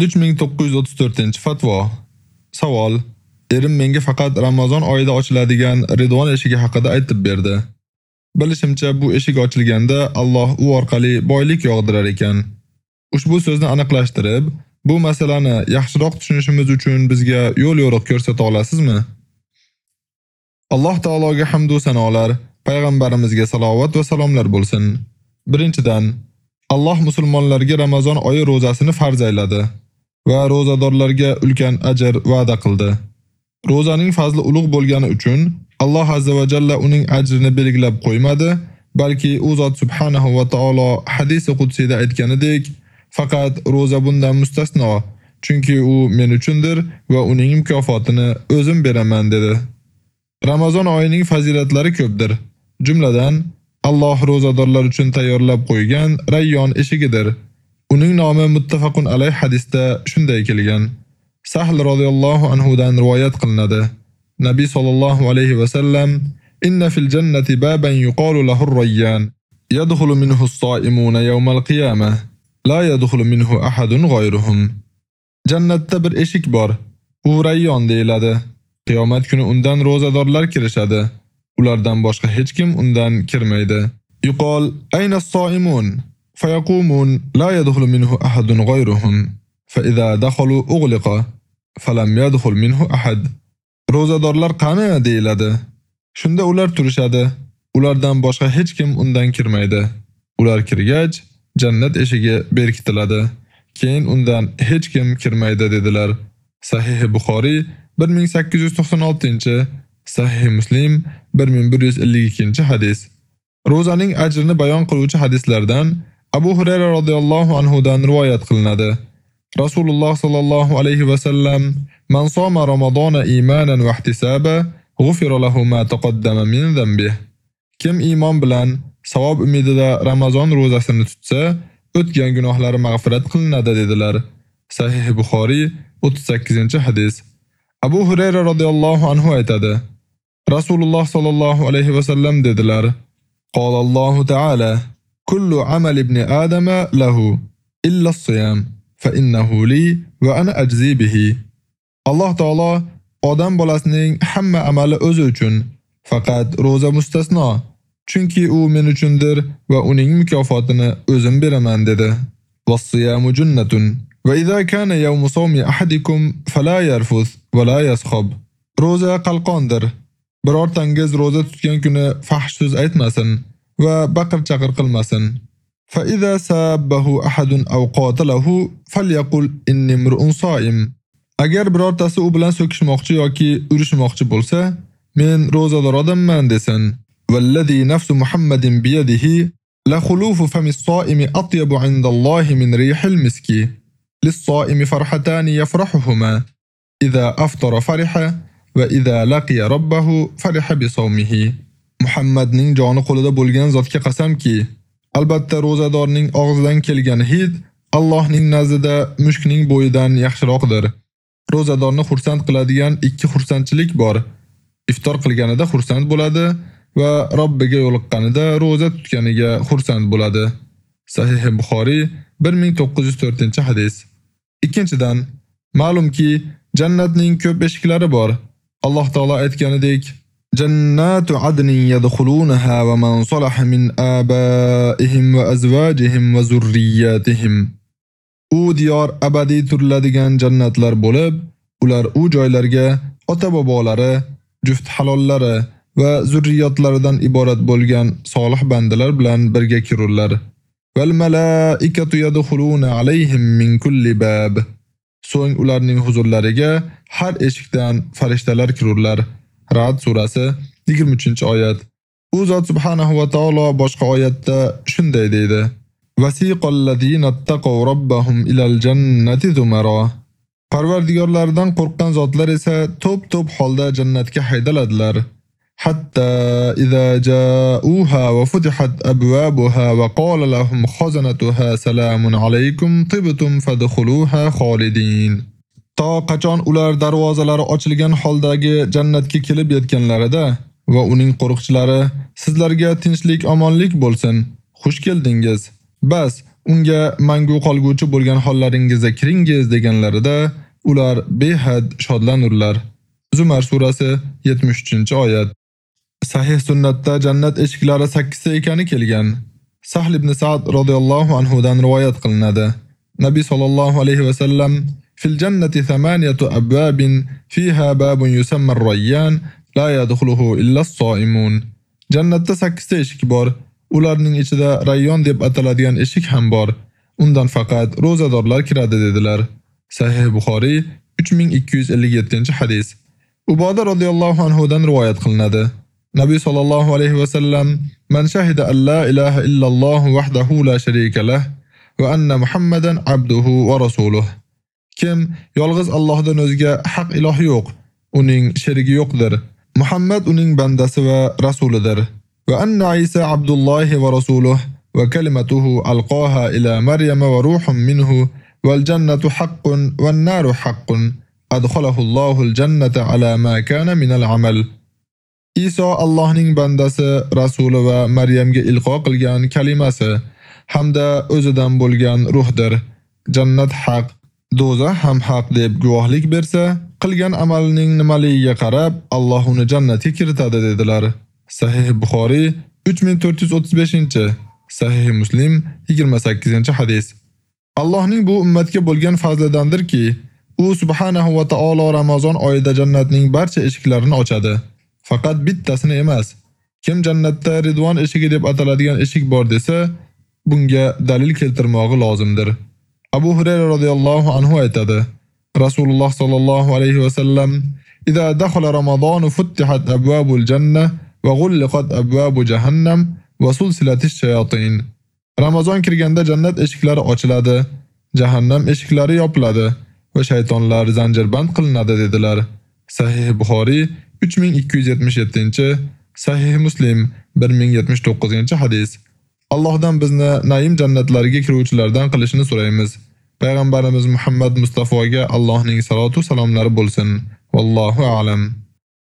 13934-fatvo. Savol: Erim menga faqat Ramazon oyida ochiladigan Ridvon eshigi haqida aytib berdi. Bilishimcha, bu eshik ochilganda Alloh u orqali boylik yog'dirar ekan. Ushbu so'zni aniqlashtirib, bu masalani yaxshiroq tushunishimiz uchun bizga yo'l yo'riq ko'rsata olasizmi? Alloh taologa hamd va sanolar, payg'ambarimizga salovat va salomlar bo'lsin. Birinchidan, Alloh musulmonlarga Ramazon oyi ro'zasini farz ayladi va ro'zadorlarga ulkan ajr va'da qildi. Ro'zaning fazli ulug' bo'lgani uchun Alloh azza va jalla uning ajrini belgilab qo'ymadi, balki u zot subhanahu va taolo hadisi qudsida aytganidek, faqat ro'za bundan mustasno, chunki u men uchundir va uning mukofotini o'zim beraman dedi. Ramazon oyining fazilatlari ko'pdir. Jumladan, Alloh ro'zadorlar uchun tayyorlab qo'ygan Rayyon eshigidir. Uning nomi muttafaqun alayh hadisda shunday kelgan. Sahl radhiyallohu anhu dan rivoyat qilinadi. Nabiy sallallohu alayhi va sallam inna fil jannati baban yuqalu lahu ar-rayyan yadkhulu minhu as-sa'imuna yawm al-qiyamah la yadkhulu minhu ahadun ghayruhum. Jannatda bir eshik bor. U Rayyon deyiladi. Qiyomat kuni undan ro'zadorlar kirishadi. Ulardan boshqa hech kim undan kirmaydi. Yuqol ayna as-sa'imun فيقومون لا يدخل منه أحد غيرهم فإذا دخلوا أغلق فلم يدخل منه أحد ahad. Ro'zadorlar qani deyiladi. Shunda ular turishadi. Ulardan boshqa hech kim undan kirmaydi. Ular kirgach, jannat eshigi berkitiladi. Keyin undan hech kim kirmaydi dedilar. Sahih Buxoriy 1896 Sahih Muslim 1152-hadis. Ro'zaning ajrini bayon qiluvchi hadislardan Abu Hurayra radhiyallohu anhu dan rivoyat qilinadi. Rasululloh sallallohu alayhi va sallam: "Man soma Ramazona imanan va ihtisaba, g'ufira lahu ma taqaddama min dhanbihi." Kim iymon bilan savob umidida Ramazon ro'zasini tutsa, o'tgan gunohlari mag'firat qilinadi dedilar. Sahih Buxoriy 38-hadis. Abu Hurayra radhiyallohu anhu aytadi: Rasululloh sallallohu alayhi va sallam dedilar: "Qolallohu taala: كل عمل ابن آدم له إلا الصيام فإنه لي وأنا أجزي به ana ajzi. Alloh taolo odam bolasining hamma amali o'zi uchun, faqat roza mustasno, chunki u men uchundir va uning mukofotini o'zim beraman dedi. Was-siyamu junnatun va idza kana yawmu sawmi ahadikum fala yarfus va la yaskhab. Roza qalqondir. Birortangiz roza tutgan kuni fahsh so'z aytmasin وباقي تغرق المسن فإذا سابه أحد أو قاتله فليقل إني امرؤ صائم. أجر برار تسوء بلان سوكش مخشي يوكي أرش مخشي بولسا من روزة درادا مندسا والذي نفس محمد بيده لخلوف فم الصائم أطيب عند الله من ريح المسكي للصائم فرحتان يفرحهما. إذا أفطر فرحة وإذا لقي ربه فرح بصومه. Muhammadning joni qo'lida bo'lgan zotga qasamki, albatta rozadorning og'zidan kelgan hid Allohning nazdida mushkning bo'yidan yaxshiroqdir. Rozadorni xursand qiladigan ikki xursandchilik bor. Iftor qilganida xursand bo'ladi va Robbiga yo'liqqanida roza tutganiga xursand bo'ladi. Sahih Buxoriy 1904-hadis. Ikkinchidan, ma'lumki, jannatning ko'p eshiklari bor. Alloh taolo aytganidek, Jannatu adnin yadkhulunaha va man salaha min abaihim va azwajihim va zurriyatihim. U diyor abadiy turiladigan jannatlar bo'lib, ular u joylarga ota-bobolari, juft halollari va zurriyotlaridan iborat bo'lgan solih bandalar bilan birga kirurlar. Val malaikatu yadkhuluna alayhim min kulli bab. So'ng ularning huzurlariga har eshikdan farishtalar kirurlar. Ra'd surasi 23-oyat. U zot subhanahu va taolo boshqa oyatda shunday deydi: "Vasiqal ladina taqaw robbahum ilal jannati zumara. Parvardigorlaridan qo'rqgan zotlar esa to'p-to'p holda jannatga haydaladilar. Hatta idza ja'uha wa futihat abwabuha wa qala lahum khazanatuha salamun alaykum tibtum fadkhuluha khalidin. To qachon ular darvozalari ochilgan holdagi jannatga kelib yetganlarida va uning qo'riqchilari sizlarga tinchlik, omonlik bo'lsin, xush keldingiz. Bas, unga mangu qolguvchi bo'lgan hollaringizga kiringiz deganlarida ular behad shodlanurlar. Zumar surasi 73-oyat. Sahih sunnatda jannat eshiklari 8 ta ekani kelgan. Sahl ibn Sa'd radhiyallohu anhu dan rivoyat qilinadi. Nabiy sallallohu alayhi va sallam في الجنة ثمانية أبواب فيها باب يسمى الريان لا يدخله إلا الصائمون as-sa'imun. Jannatda 8 ta eshik bor. Ularning ichida Rayyon deb ataladigan eshik ham bor. Undan faqat rozadorlar kiradi dedilar. Sahih Buxoriy 3257-hadis. Uboda radhiyallohu anhu dan rivoyat qilinadi. Nabiy sallallohu alayhi va sallam man shahida an la ilaha illalloh wahdahu la sharika lah va anna Muhammadan abduhu va rasuluhu" Kim yolg'iz Allohdan o'zga haq iloh yo'q, uning sherigi yo'qdir. Muhammad uning bandasi va rasulidir. Va anna Isa abdullohi va rasuluh va kalimatuhu alqaha ila Maryam va ruhun minhu val jannatu haqqun wan naru haqqun. Adkhalahu Allohul jannata ala ma kana min al-amal. Iso Allohning bandasi, rasuli va Maryamga ilqo qilgan kalimasi hamda o'zidan bo'lgan ruhdir. Jannat haq, do'zax ham haq deb guvohlik bersa, qilgan amalining nimaligiga qarab Alloh uni jannatga kiritadi dedilar. Sahih Buxoriy 3435-chi, Sahih Muslim 28-hadis. Allohning bu ummatga bo'lgan fazlidandirki, u subhanahu va taolo Ramazon oyida jannatning barcha eshiklarini ochadi. Faqat bittasini emas. Kim jannatda Ridvon eshigi deb ataladigan eshik bor desa, bunga dalil keltirmog'i lozimdir. Abu Hurayra radhiyallohu anhu aytadi: Rasululloh sallallohu alayhi va sallam: "Idza dakhala Ramazon futtihat abwabul janna va ghulqat abwabu jahannam va sulsilatish shayatin." Ramazon kirganda jannat eshiklari ochiladi, jahannam eshiklari yopiladi va shaytonlar zanjirband qilinadi dedilar. Sahih Buxoriy 3277, Sahih Muslim 1079-hadis. Allohdan bizni naim jannatlariga kiruvchilardan qilishini so'raymiz. Payg'ambarimiz Muhammad Mustafoga Allohning salatu salomlari bo'lsin. Vallohu a'lam.